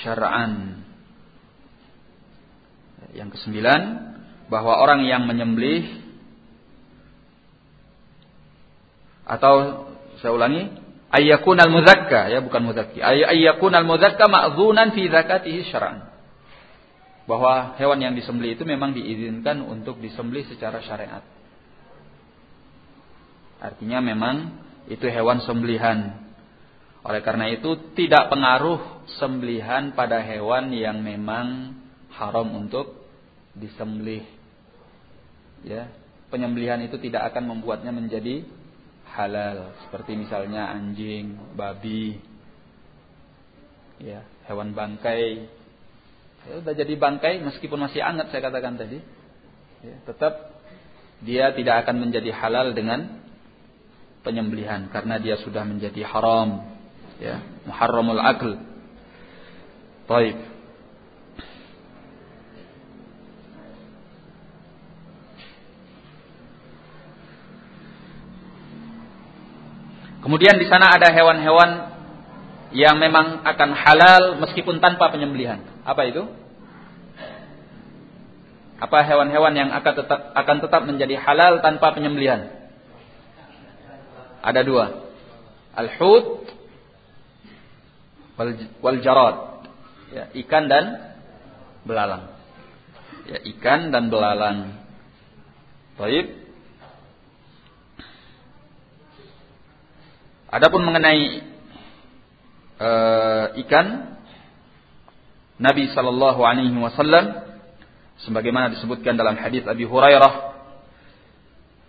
syar'an. Yang kesembilan, bahwa orang yang menyembelih atau saya ulangi, ayyakun al-muzakka ya bukan muzakki. Ayyakun al-muzakka ma'dzunan fi zakatihi syar'an. Bahwa hewan yang disembelih itu memang diizinkan untuk disembelih secara syariat. Artinya memang itu hewan sembelihan. Oleh karena itu tidak pengaruh sembelihan pada hewan yang memang haram untuk disembelih. Ya, penyembelihan itu tidak akan membuatnya menjadi halal seperti misalnya anjing, babi, ya, hewan bangkai. Ya, sudah jadi bangkai meskipun masih hangat saya katakan tadi. Ya, tetap dia tidak akan menjadi halal dengan penyembelihan karena dia sudah menjadi haram ya muharramul akl Baik. Kemudian di sana ada hewan-hewan yang memang akan halal meskipun tanpa penyembelihan. Apa itu? Apa hewan-hewan yang akan tetap akan tetap menjadi halal tanpa penyembelihan? Ada dua. Al-hut wal, wal jarad. Ya, ikan dan belalang. Ya, ikan dan belalang. Baik. Adapun mengenai uh, ikan Nabi sallallahu alaihi wasallam sebagaimana disebutkan dalam hadis Abi Hurairah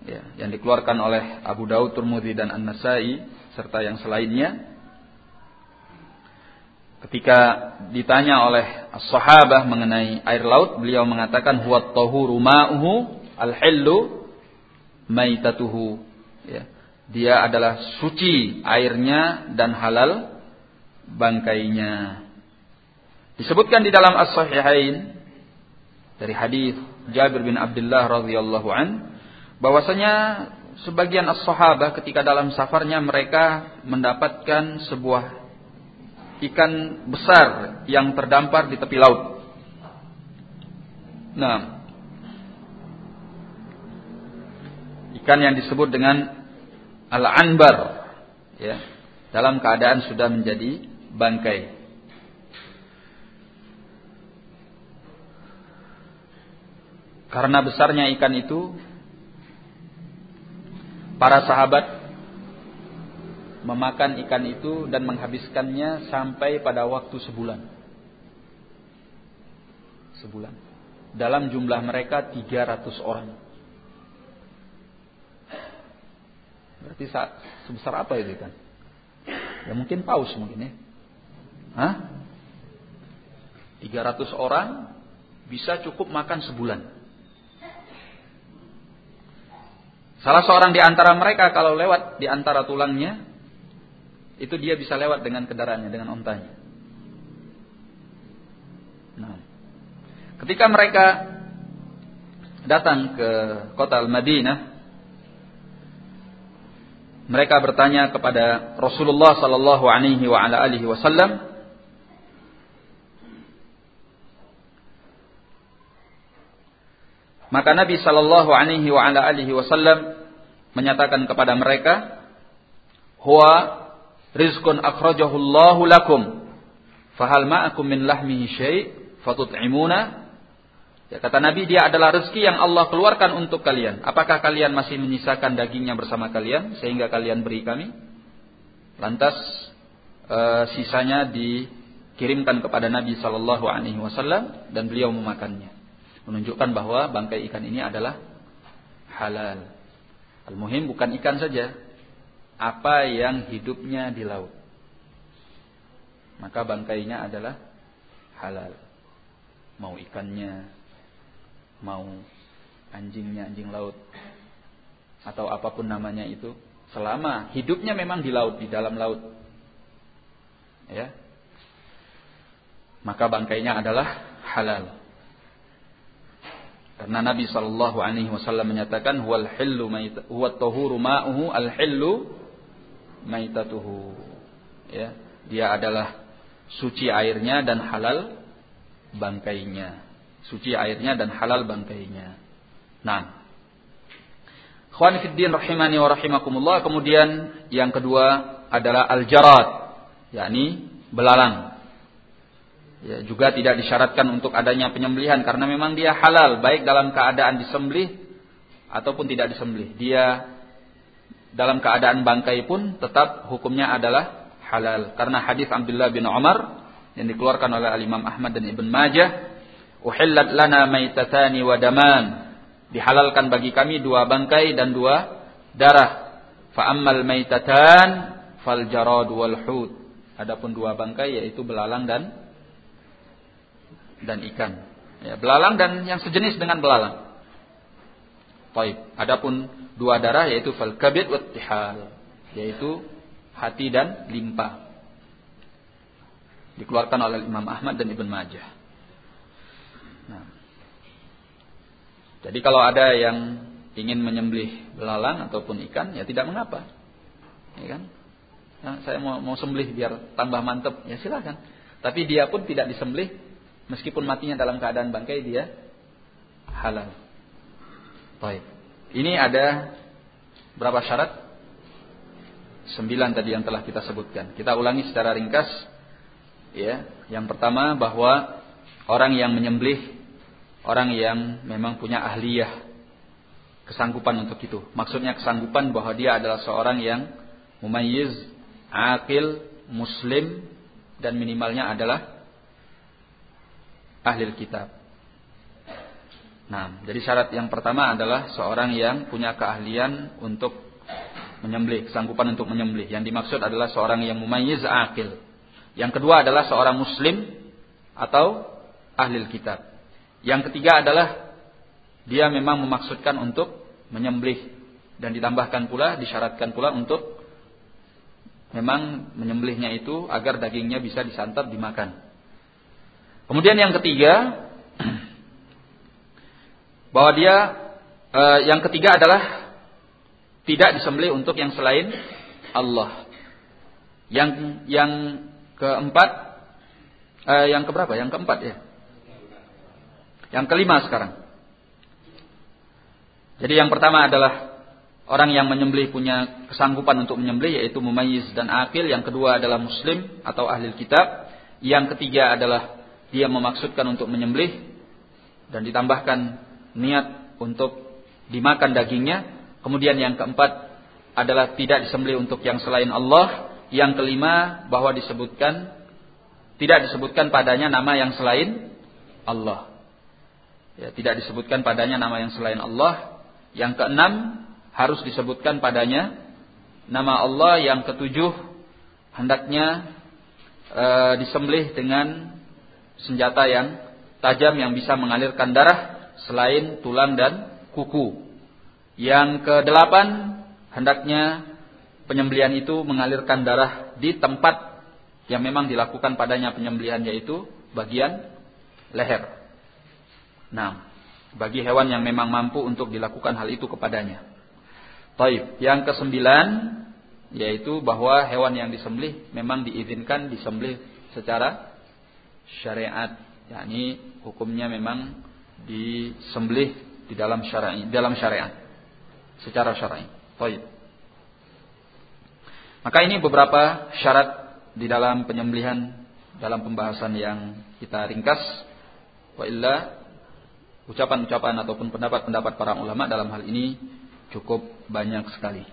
ya, yang dikeluarkan oleh Abu Daud, Turmudi dan An-Nasai serta yang selainnya. Ketika ditanya oleh sahabah mengenai air laut, beliau mengatakan huwa tahuru ma'uhu al-hillu maitatuhu. Ya. Dia adalah suci airnya dan halal bangkainya. Disebutkan di dalam As-Sahihain dari hadis Jabir bin Abdullah radhiyallahu an bahwasanya sebagian as-sahabah ketika dalam safarnya mereka mendapatkan sebuah ikan besar yang terdampar di tepi laut. Nah, ikan yang disebut dengan al-anbar ya, dalam keadaan sudah menjadi bangkai. Karena besarnya ikan itu para sahabat memakan ikan itu dan menghabiskannya sampai pada waktu sebulan. Sebulan. Dalam jumlah mereka 300 orang. Berarti sebesar apa itu kan? Ya mungkin paus mungkin ya. Hah? 300 orang bisa cukup makan sebulan. Salah seorang di antara mereka kalau lewat di antara tulangnya, itu dia bisa lewat dengan kendaraannya, dengan ontanya. Nah, ketika mereka datang ke kota Al-Madinah, mereka bertanya kepada Rasulullah sallallahu alaihi wasallam, Maka Nabi Shallallahu Alaihi Wasallam menyatakan kepada mereka, "Huwa rizqun akhrajahu Allahu lakum, fahal ma'akum min lahmihi syai' fatut'imuna?" Ya, kata Nabi, dia adalah rezeki yang Allah keluarkan untuk kalian. Apakah kalian masih menyisakan dagingnya bersama kalian sehingga kalian beri kami? Lantas e, sisanya dikirimkan kepada Nabi Shallallahu Alaihi Wasallam dan beliau memakannya menunjukkan bahwa bangkai ikan ini adalah halal. Al-muhim bukan ikan saja, apa yang hidupnya di laut. Maka bangkainya adalah halal. Mau ikannya, mau anjingnya, anjing laut, atau apa pun namanya itu, selama hidupnya memang di laut, di dalam laut. Ya. Maka bangkainya adalah halal. Karena Nabi Shallallahu Alaihi Wasallam menyatakan huwal hillu huwa tahuru ma'uhu al hillu maitatuhu. Ya, dia adalah suci airnya dan halal bangkainya. Suci airnya dan halal bangkainya. Nah, Khwan Fiddin rahimani wa rahimakumullah. Kemudian yang kedua adalah al-jarad. yakni belalang. Ya, juga tidak disyaratkan untuk adanya penyembelihan karena memang dia halal baik dalam keadaan disembelih ataupun tidak disembelih. Dia dalam keadaan bangkai pun tetap hukumnya adalah halal karena hadis Abdullah bin Umar yang dikeluarkan oleh Al Imam Ahmad dan Ibn Majah, "Uhillat lana maitatani wa daman." Dihalalkan bagi kami dua bangkai dan dua darah. Fa ammal maitatan fal jarad wal. Adapun dua bangkai yaitu belalang dan dan ikan. Ya, belalang dan yang sejenis dengan belalang. Baik. Adapun dua darah yaitu fal kabid wa tihal, yaitu hati dan limpa. Dikeluarkan oleh Imam Ahmad dan Ibn Majah. Nah. Jadi kalau ada yang ingin menyembelih belalang ataupun ikan, ya tidak mengapa. Ya kan? Nah, saya mau mau sembelih biar tambah mantep, ya silakan. Tapi dia pun tidak disembelih Meskipun matinya dalam keadaan bangkai dia halal. Baik. Ini ada berapa syarat? Sembilan tadi yang telah kita sebutkan. Kita ulangi secara ringkas. Ya, yang pertama bahwa orang yang menyembelih orang yang memang punya ahliyah kesanggupan untuk itu. Maksudnya kesanggupan bahwa dia adalah seorang yang mumayyiz, akil, muslim dan minimalnya adalah ahli kitab. Nah, jadi syarat yang pertama adalah seorang yang punya keahlian untuk menyembelih, kesanggupan untuk menyembelih. Yang dimaksud adalah seorang yang mumayyiz akil. Yang kedua adalah seorang muslim atau ahli kitab. Yang ketiga adalah dia memang memaksudkan untuk menyembelih dan ditambahkan pula disyaratkan pula untuk memang menyembelihnya itu agar dagingnya bisa disantap dimakan. Kemudian yang ketiga bahwa dia eh, yang ketiga adalah tidak disembelih untuk yang selain Allah. Yang yang keempat eh, yang keberapa? Yang keempat ya. Yang kelima sekarang. Jadi yang pertama adalah orang yang menyembelih punya kesanggupan untuk menyembelih yaitu mumayyiz dan akil. Yang kedua adalah muslim atau ahli kitab. Yang ketiga adalah dia memaksudkan untuk menyembelih dan ditambahkan niat untuk dimakan dagingnya. Kemudian yang keempat adalah tidak disembelih untuk yang selain Allah. Yang kelima bahwa disebutkan tidak disebutkan padanya nama yang selain Allah. Ya, tidak disebutkan padanya nama yang selain Allah. Yang keenam harus disebutkan padanya nama Allah. Yang ketujuh hendaknya e, disembelih dengan senjata yang tajam yang bisa mengalirkan darah selain tulang dan kuku. Yang kedelapan hendaknya penyembelihan itu mengalirkan darah di tempat yang memang dilakukan padanya penyembelihan yaitu bagian leher. Nah, bagi hewan yang memang mampu untuk dilakukan hal itu kepadanya. Taib. Yang kesembilan yaitu bahwa hewan yang disembelih memang diizinkan disembelih secara syariat, yakni hukumnya memang disembelih di dalam syar'i, dalam syariat. Secara syar'i. Taib. Maka ini beberapa syarat di dalam penyembelihan dalam pembahasan yang kita ringkas. Wa illa ucapan-ucapan ataupun pendapat-pendapat para ulama dalam hal ini cukup banyak sekali.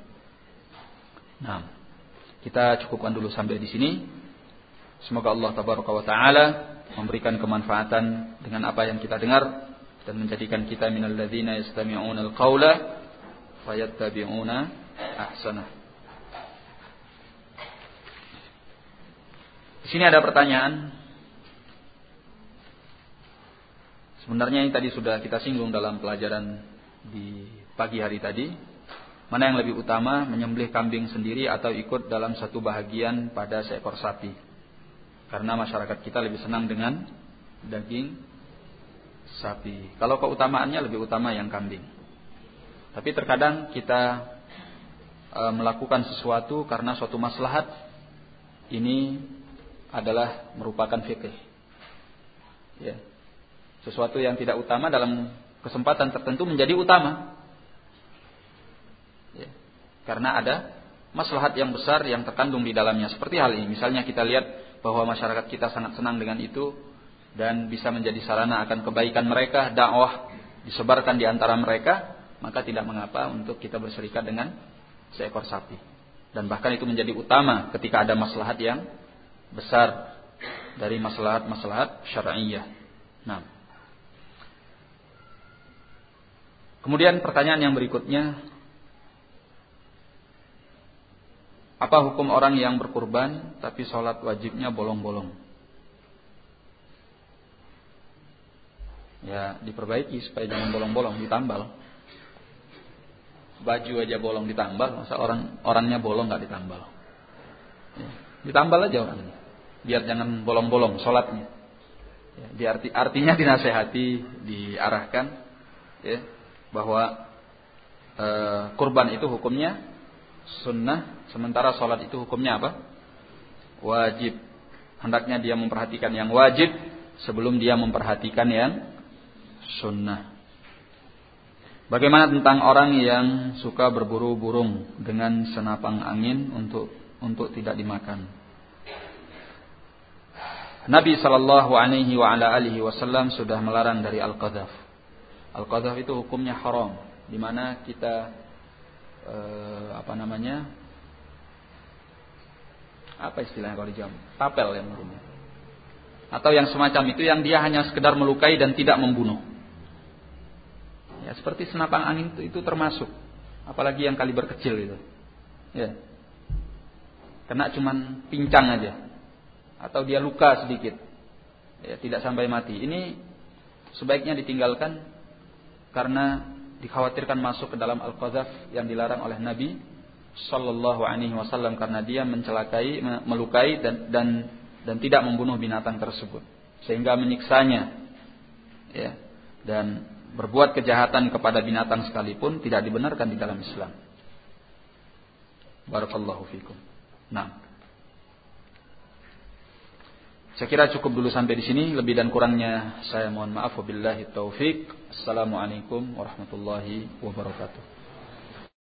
Nah, kita cukupkan dulu sampai di sini. Semoga Allah tabaraka wa taala memberikan kemanfaatan dengan apa yang kita dengar dan menjadikan kita minal ladzina yastami'una al-qaula fayattabi'una ahsanah. Di sini ada pertanyaan Sebenarnya ini tadi sudah kita singgung dalam pelajaran di pagi hari tadi. Mana yang lebih utama, menyembelih kambing sendiri atau ikut dalam satu bahagian pada seekor sapi. Karena masyarakat kita lebih senang dengan daging sapi. Kalau keutamaannya lebih utama yang kambing. Tapi terkadang kita e, melakukan sesuatu karena suatu maslahat ini adalah merupakan fikih. Ya, sesuatu yang tidak utama dalam kesempatan tertentu menjadi utama. Ya. Karena ada maslahat yang besar yang terkandung di dalamnya. Seperti hal ini. Misalnya kita lihat bahwa masyarakat kita sangat senang dengan itu. Dan bisa menjadi sarana akan kebaikan mereka. Dakwah disebarkan di antara mereka. Maka tidak mengapa untuk kita berserikat dengan seekor sapi. Dan bahkan itu menjadi utama ketika ada maslahat yang besar dari maslahat-maslahat syar'iyah. Nah, Kemudian pertanyaan yang berikutnya, apa hukum orang yang berkurban tapi sholat wajibnya bolong-bolong? Ya diperbaiki supaya jangan bolong-bolong, ditambal. Baju aja bolong ditambal, masa orang orangnya bolong nggak ditambal? Ya, ditambal aja orangnya, biar jangan bolong-bolong sholatnya. Ya, di arti, artinya dinasehati, diarahkan, ya, bahwa e, kurban itu hukumnya sunnah, sementara sholat itu hukumnya apa? Wajib. Hendaknya dia memperhatikan yang wajib sebelum dia memperhatikan yang sunnah. Bagaimana tentang orang yang suka berburu burung dengan senapang angin untuk untuk tidak dimakan? Nabi Shallallahu Alaihi Wasallam sudah melarang dari al-qadhaf. Al-qadhaf itu hukumnya haram, di mana kita eh, apa namanya? Apa istilahnya kalau di? Tapel yang hukumnya. Atau yang semacam itu yang dia hanya sekedar melukai dan tidak membunuh. Ya, seperti senapang angin itu, itu termasuk. Apalagi yang kaliber kecil itu. Ya. Kena cuman pincang aja. Atau dia luka sedikit. Ya, tidak sampai mati. Ini sebaiknya ditinggalkan karena dikhawatirkan masuk ke dalam al-qadzaf yang dilarang oleh Nabi sallallahu alaihi wasallam karena dia mencelakai, melukai dan dan dan tidak membunuh binatang tersebut sehingga menyiksanya ya dan berbuat kejahatan kepada binatang sekalipun tidak dibenarkan di dalam Islam. Barakallahu fikum. Nah. Saya kira cukup dulu sampai di sini. Lebih dan kurangnya saya mohon maaf. Wabillahi taufik. Assalamualaikum warahmatullahi wabarakatuh.